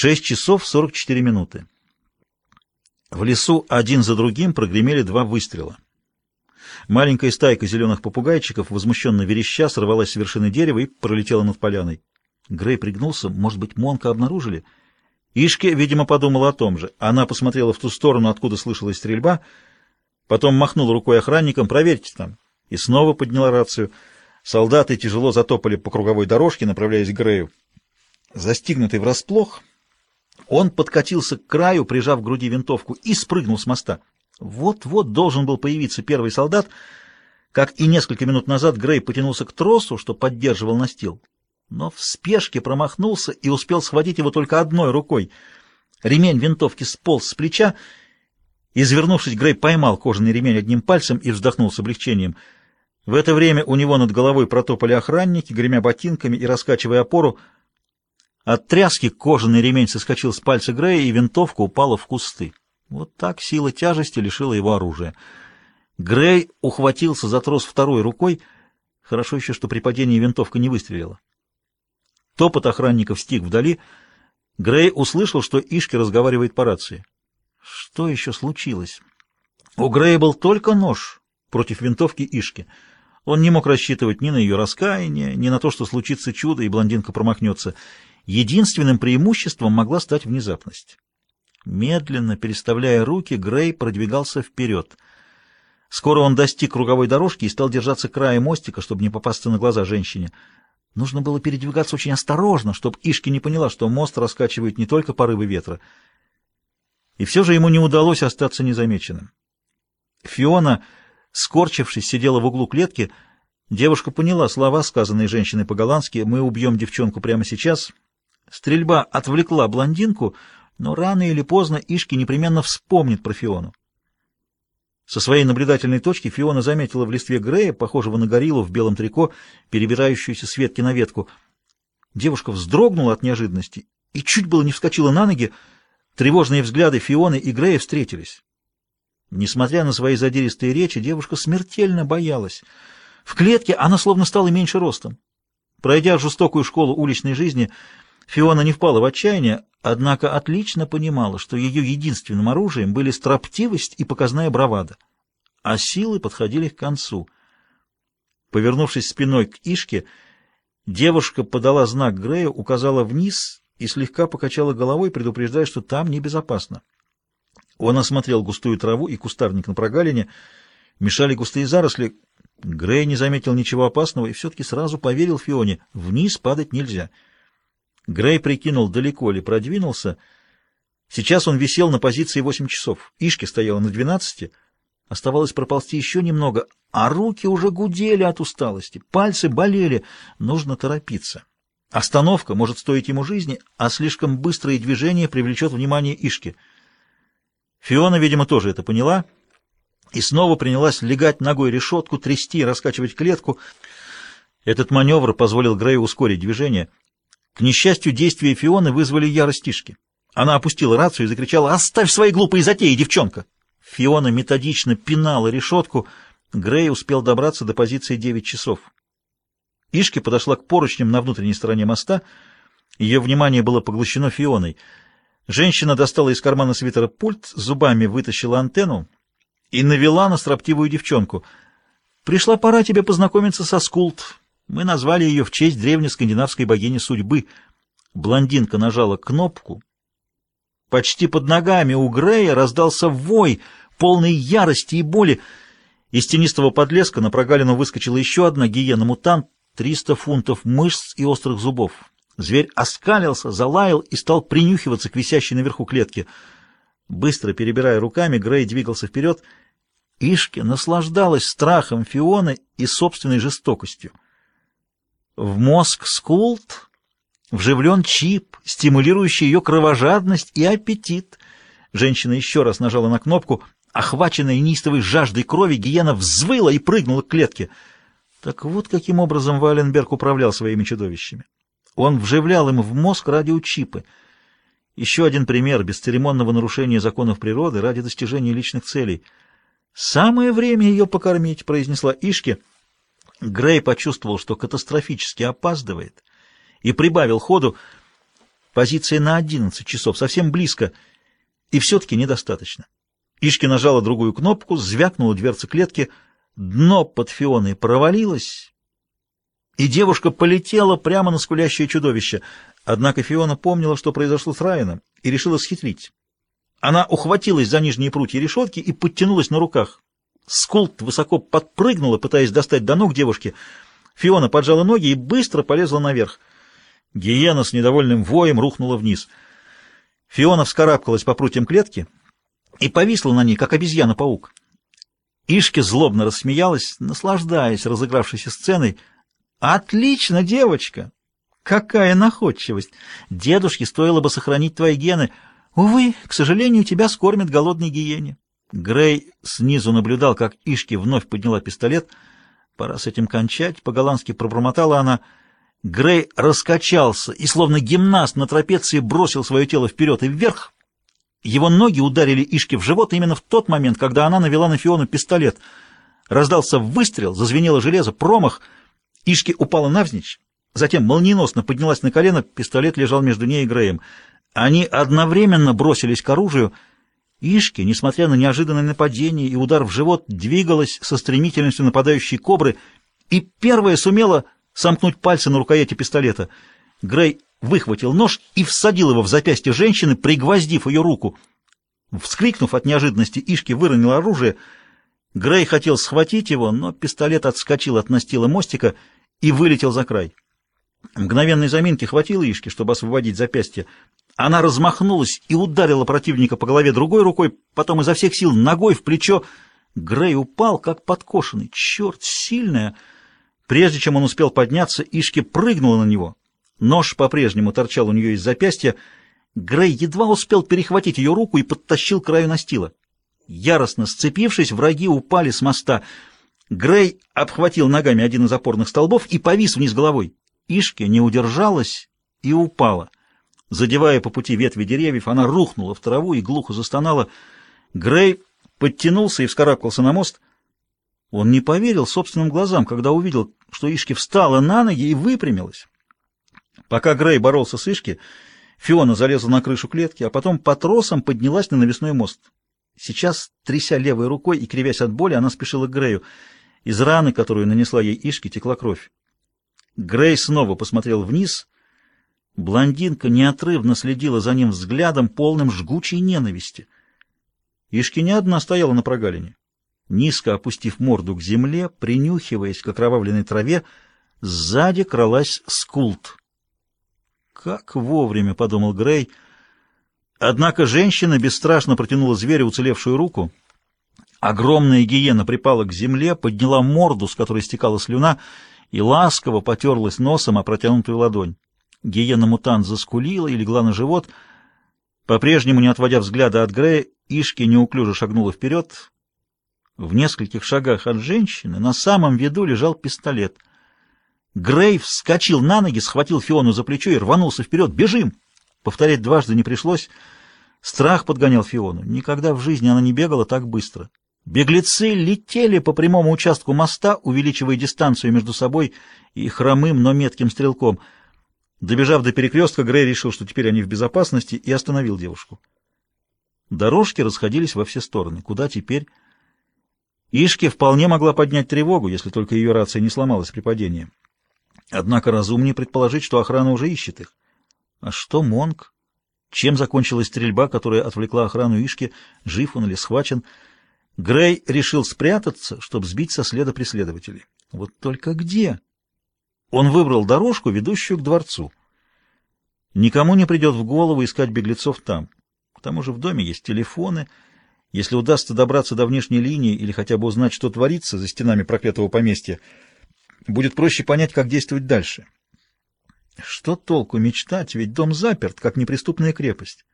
6 часов 44 минуты. В лесу один за другим прогремели два выстрела. Маленькая стайка зеленых попугайчиков, возмущенно вереща, сорвалась с вершины дерева и пролетела над поляной. Грей пригнулся. Может быть, Монка обнаружили? Ишке, видимо, подумала о том же. Она посмотрела в ту сторону, откуда слышалась стрельба, потом махнула рукой охранникам «Проверьте там!» и снова подняла рацию. Солдаты тяжело затопали по круговой дорожке, направляясь к Грею. Застигнутый врасплох, он подкатился к краю, прижав к груди винтовку, и спрыгнул с моста. Вот-вот должен был появиться первый солдат, как и несколько минут назад Грей потянулся к тросу, что поддерживал настил, но в спешке промахнулся и успел схватить его только одной рукой. Ремень винтовки сполз с плеча. Извернувшись, Грей поймал кожаный ремень одним пальцем и вздохнул с облегчением. В это время у него над головой протопали охранники, гремя ботинками и раскачивая опору. От тряски кожаный ремень соскочил с пальца Грея, и винтовка упала в кусты. Вот так сила тяжести лишила его оружия. Грей ухватился за трос второй рукой. Хорошо еще, что при падении винтовка не выстрелила. Топот охранников стих вдали. Грей услышал, что Ишки разговаривает по рации. Что еще случилось? У Грея был только нож против винтовки Ишки. Он не мог рассчитывать ни на ее раскаяние, ни на то, что случится чудо, и блондинка промахнется. Единственным преимуществом могла стать внезапность. Медленно, переставляя руки, Грей продвигался вперед. Скоро он достиг круговой дорожки и стал держаться края мостика, чтобы не попасться на глаза женщине. Нужно было передвигаться очень осторожно, чтобы Ишки не поняла, что мост раскачивает не только порывы ветра. И все же ему не удалось остаться незамеченным. Фиона, скорчившись, сидела в углу клетки. Девушка поняла слова, сказанные женщиной по-голландски «Мы убьем девчонку прямо сейчас», Стрельба отвлекла блондинку, но рано или поздно Ишки непременно вспомнит про Фиону. Со своей наблюдательной точки Фиона заметила в листве Грея, похожего на гориллу в белом трико, перебирающуюся с ветки на ветку. Девушка вздрогнула от неожиданности и чуть было не вскочила на ноги. Тревожные взгляды Фионы и Грея встретились. Несмотря на свои задиристые речи, девушка смертельно боялась. В клетке она словно стала меньше ростом. Пройдя жестокую школу уличной жизни, Фиона не впала в отчаяние, однако отлично понимала, что ее единственным оружием были строптивость и показная бравада. А силы подходили к концу. Повернувшись спиной к Ишке, девушка подала знак Грею, указала вниз и слегка покачала головой, предупреждая, что там небезопасно. Он осмотрел густую траву и кустарник на прогалине, мешали густые заросли. Грей не заметил ничего опасного и все-таки сразу поверил Фионе, вниз падать нельзя — Грей прикинул, далеко ли продвинулся. Сейчас он висел на позиции 8 часов. Ишки стояла на 12. Оставалось проползти еще немного, а руки уже гудели от усталости, пальцы болели. Нужно торопиться. Остановка может стоить ему жизни, а слишком быстрое движение привлечет внимание Ишки. Фиона, видимо, тоже это поняла и снова принялась легать ногой решетку, трясти и раскачивать клетку. Этот маневр позволил Грею ускорить движение — к несчастью, действия Фионы вызвали ярость Тишки. Она опустила рацию и закричала «Оставь свои глупые затеи, девчонка!» Фиона методично пинала решетку. Грей успел добраться до позиции 9 часов. Ишки подошла к поручням на внутренней стороне моста. Ее внимание было поглощено Фионой. Женщина достала из кармана свитера пульт, зубами вытащила антенну и навела на строптивую девчонку. «Пришла пора тебе познакомиться со Скулт. Мы назвали ее в честь древней скандинавской богини судьбы. Блондинка нажала кнопку. Почти под ногами у Грея раздался вой, полный ярости и боли. Из тенистого подлеска на прогалину выскочила еще одна гиена-мутант, триста фунтов мышц и острых зубов. Зверь оскалился, залаял и стал принюхиваться к висящей наверху клетке. Быстро перебирая руками, Грей двигался вперед. Ишки наслаждалась страхом Фионы и собственной жестокостью. В мозг Скулт вживлен чип, стимулирующий ее кровожадность и аппетит. Женщина еще раз нажала на кнопку. Охваченная неистовой жаждой крови, гиена взвыла и прыгнула к клетке. Так вот каким образом Валенберг управлял своими чудовищами. Он вживлял им в мозг радиочипы. Еще один пример бесцеремонного нарушения законов природы ради достижения личных целей. «Самое время ее покормить», — произнесла Ишки, — Грей почувствовал, что катастрофически опаздывает, и прибавил ходу. Позиция на 11 часов, совсем близко. И все-таки недостаточно. Ишки нажала другую кнопку, звякнула дверца клетки, дно под Фионой провалилось, и девушка полетела прямо на скулящее чудовище. Однако Фиона помнила, что произошло с Райаном, и решила схитрить. Она ухватилась за нижние прутья решетки и подтянулась на руках. Скулт высоко подпрыгнула, пытаясь достать до ног девушки. Фиона поджала ноги и быстро полезла наверх. Гиена с недовольным воем рухнула вниз. Фиона вскарабкалась по прутьям клетки и повисла на ней, как обезьяна-паук. Ишки злобно рассмеялась, наслаждаясь разыгравшейся сценой. «Отлично, девочка! Какая находчивость! Дедушке стоило бы сохранить твои гены. Увы, к сожалению, тебя скормят голодной гиене». Грей снизу наблюдал, как Ишки вновь подняла пистолет. «Пора с этим кончать», — по-голландски пробормотала она. Грей раскачался и, словно гимнаст на трапеции, бросил свое тело вперед и вверх. Его ноги ударили Ишки в живот именно в тот момент, когда она навела на Фиону пистолет. Раздался выстрел, зазвенело железо, промах. Ишки упала навзничь, затем молниеносно поднялась на колено, пистолет лежал между ней и Греем. Они одновременно бросились к оружию — Ишки, несмотря на неожиданное нападение и удар в живот, двигалась со стремительностью нападающей кобры и первая сумела сомкнуть пальцы на рукояти пистолета. Грей выхватил нож и всадил его в запястье женщины, пригвоздив ее руку. Вскрикнув от неожиданности, Ишки выронил оружие. Грей хотел схватить его, но пистолет отскочил от настила мостика и вылетел за край. Мгновенной заминки хватило Ишки, чтобы освободить запястье. Она размахнулась и ударила противника по голове другой рукой, потом изо всех сил ногой в плечо. Грей упал, как подкошенный. Черт, сильная! Прежде чем он успел подняться, Ишки прыгнула на него. Нож по-прежнему торчал у нее из запястья. Грей едва успел перехватить ее руку и подтащил к краю настила. Яростно сцепившись, враги упали с моста. Грей обхватил ногами один из опорных столбов и повис вниз головой. Ишки не удержалась и упала. Задевая по пути ветви деревьев, она рухнула в траву и глухо застонала. Грей подтянулся и вскарабкался на мост. Он не поверил собственным глазам, когда увидел, что Ишки встала на ноги и выпрямилась. Пока Грей боролся с Ишки, Фиона залезла на крышу клетки, а потом по тросам поднялась на навесной мост. Сейчас, тряся левой рукой и кривясь от боли, она спешила к Грею. Из раны, которую нанесла ей Ишки, текла кровь. Грей снова посмотрел вниз — Блондинка неотрывно следила за ним взглядом, полным жгучей ненависти. Ишки не одна стояла на прогалине. Низко опустив морду к земле, принюхиваясь к окровавленной траве, сзади кралась скулт. «Как вовремя!» — подумал Грей. Однако женщина бесстрашно протянула зверю уцелевшую руку. Огромная гиена припала к земле, подняла морду, с которой стекала слюна, и ласково потерлась носом о протянутую ладонь. Гиена-мутант заскулила и легла на живот. По-прежнему, не отводя взгляда от Грея, Ишки неуклюже шагнула вперед. В нескольких шагах от женщины на самом виду лежал пистолет. Грей вскочил на ноги, схватил Фиону за плечо и рванулся вперед. «Бежим!» Повторять дважды не пришлось. Страх подгонял Фиону. Никогда в жизни она не бегала так быстро. Беглецы летели по прямому участку моста, увеличивая дистанцию между собой и хромым, но метким стрелком — Добежав до перекрестка, Грей решил, что теперь они в безопасности, и остановил девушку. Дорожки расходились во все стороны. Куда теперь? Ишке вполне могла поднять тревогу, если только ее рация не сломалась при падении. Однако разумнее предположить, что охрана уже ищет их. А что Монг? Чем закончилась стрельба, которая отвлекла охрану Ишки? Жив он или схвачен? Грей решил спрятаться, чтобы сбить со следа преследователей. Вот только где? Он выбрал дорожку, ведущую к дворцу. Никому не придет в голову искать беглецов там. К тому же в доме есть телефоны. Если удастся добраться до внешней линии или хотя бы узнать, что творится за стенами проклятого поместья, будет проще понять, как действовать дальше. Что толку мечтать, ведь дом заперт, как неприступная крепость.